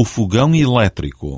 o fogão elétrico.